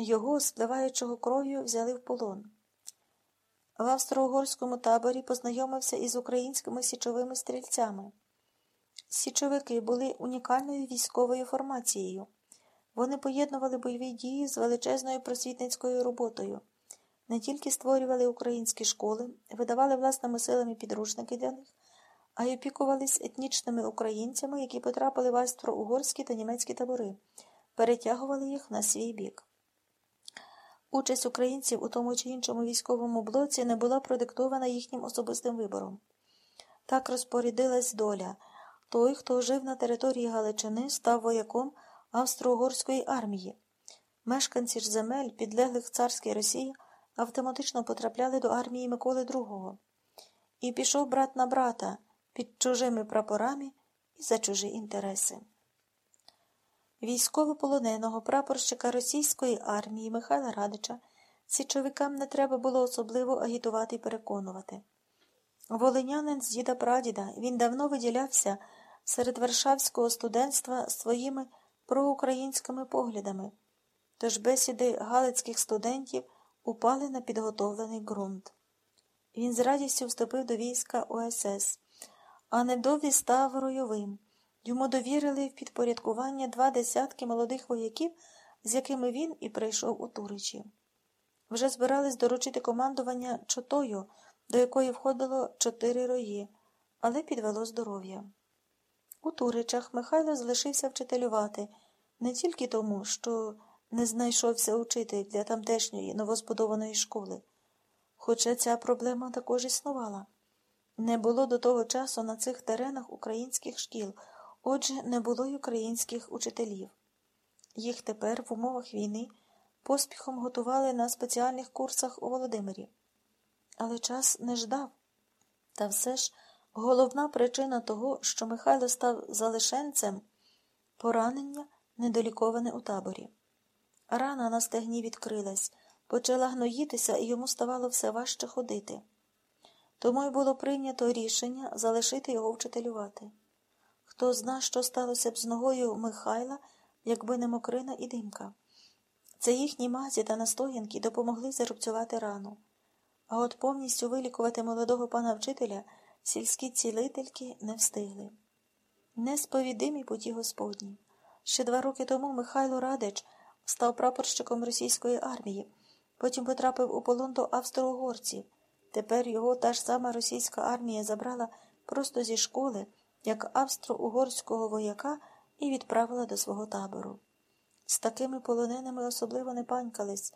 Його, спливаючого кров'ю, взяли в полон. В австро-угорському таборі познайомився із українськими січовими стрільцями. Січовики були унікальною військовою формацією. Вони поєднували бойові дії з величезною просвітницькою роботою, не тільки створювали українські школи, видавали власними силами підручники для них, а й опікувались етнічними українцями, які потрапили в австро-угорські та німецькі табори, перетягували їх на свій бік. Участь українців у тому чи іншому військовому блоці не була продиктована їхнім особистим вибором. Так розпорядилась доля. Той, хто жив на території Галичини, став вояком австро-угорської армії. Мешканці ж земель, підлеглих царській Росії, автоматично потрапляли до армії Миколи II. І пішов брат на брата під чужими прапорами і за чужі інтереси. Військовополоненого прапорщика російської армії Михайла Радича січовикам не треба було особливо агітувати і переконувати. Волинянин з діда прадіда він давно виділявся серед варшавського студентства своїми проукраїнськими поглядами, тож бесіди галицьких студентів упали на підготовлений ґрунт. Він з радістю вступив до війська ОСС, а недовгі став ройовим. Йому довірили в підпорядкування два десятки молодих вояків, з якими він і прийшов у Туричі. Вже збирались доручити командування чотою, до якої входило чотири рої, але підвело здоров'я. У Туричах Михайло залишився вчителювати не тільки тому, що не знайшовся учитель для тамтешньої новозбудованої школи, хоча ця проблема також існувала. Не було до того часу на цих теренах українських шкіл. Отже, не було й українських учителів. Їх тепер в умовах війни поспіхом готували на спеціальних курсах у Володимирі. Але час не ждав. Та все ж головна причина того, що Михайло став залишенцем поранення, недоліковане у таборі. Рана на стегні відкрилась, почала гноїтися, і йому ставало все важче ходити. Тому й було прийнято рішення залишити його вчителювати. Хто зна, що сталося б з ногою Михайла, якби не мокрина і димка. Це їхні мазі та настоянки допомогли зарубцювати рану. А от повністю вилікувати молодого пана вчителя сільські цілительки не встигли. Несповідимі путі Господні. Ще два роки тому Михайло Радич став прапорщиком російської армії, потім потрапив у полон до австро-угорців. Тепер його та ж сама російська армія забрала просто зі школи як австро-угорського вояка і відправила до свого табору. З такими полоненими особливо не панькались,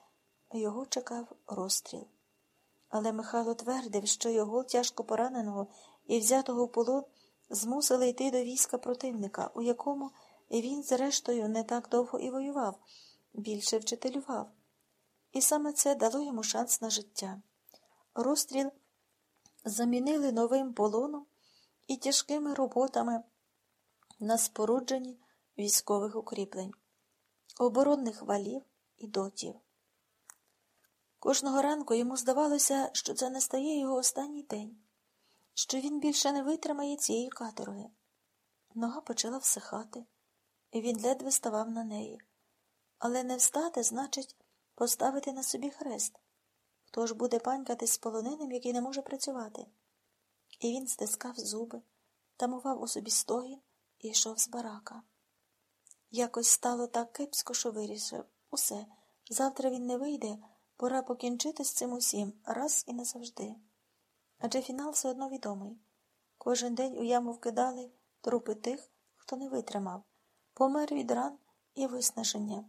його чекав розстріл. Але Михайло твердив, що його тяжко пораненого і взятого в полон змусили йти до війська противника, у якому він, зрештою, не так довго і воював, більше вчителював. І саме це дало йому шанс на життя. Розстріл замінили новим полоном і тяжкими роботами на спорудженні військових укріплень, оборонних валів і дотів. Кожного ранку йому здавалося, що це не стає його останній день, що він більше не витримає цієї каторги. Нога почала всихати, і він ледве ставав на неї. Але не встати значить поставити на собі хрест. Хто ж буде панькати з полоненим, який не може працювати? І він стискав зуби, тамував у собі стогін і йшов з барака. Якось стало так кепсько, що вирішив усе. Завтра він не вийде, пора покінчити з цим усім раз і назавжди. Адже фінал все одно відомий. Кожен день у яму вкидали трупи тих, хто не витримав, помер від ран і виснаження.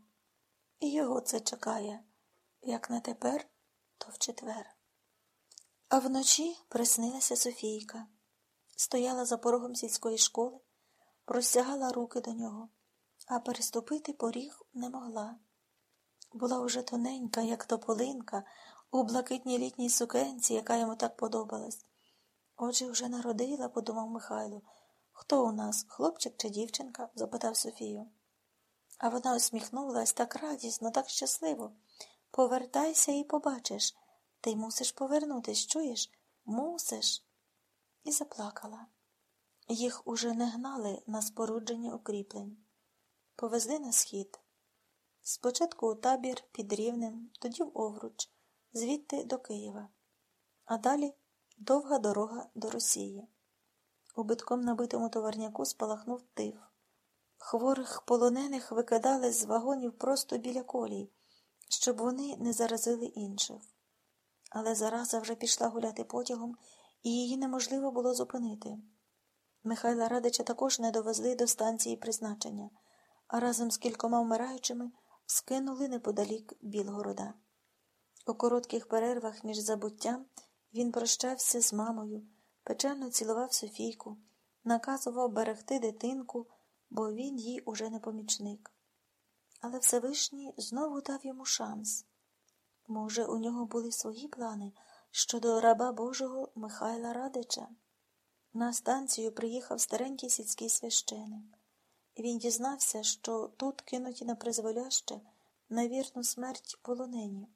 І його це чекає, як не тепер, то в четвер. А вночі приснилася Софійка, стояла за порогом сільської школи, простягала руки до нього, а переступити поріг не могла. Була уже тоненька, як тополинка, у блакитній літній сукенці, яка йому так подобалась. Отже, вже народила, подумав Михайло. Хто у нас, хлопчик чи дівчинка? запитав Софію. А вона усміхнулась так радісно, так щасливо. Повертайся і побачиш. Ти мусиш повернутись, чуєш? Мусиш. І заплакала. Їх уже не гнали на спорудження укріплень. Повезли на схід. Спочатку у табір під Рівнем, тоді в Овруч, звідти до Києва, а далі довга дорога до Росії. У битком набитому товарняку спалахнув тиф. Хворих полонених викидали з вагонів просто біля колій, щоб вони не заразили інших. Але зараза вже пішла гуляти потягом, і її неможливо було зупинити. Михайла Радича також не довезли до станції призначення, а разом з кількома вмираючими скинули неподалік Білгорода. У коротких перервах між забуттям він прощався з мамою, печально цілував Софійку, наказував берегти дитинку, бо він їй уже не помічник. Але Всевишній знову дав йому шанс. Може, у нього були свої плани щодо раба Божого Михайла Радича? На станцію приїхав старенький сільський священик. Він дізнався, що тут кинуті на призволяще на вірну смерть полонені.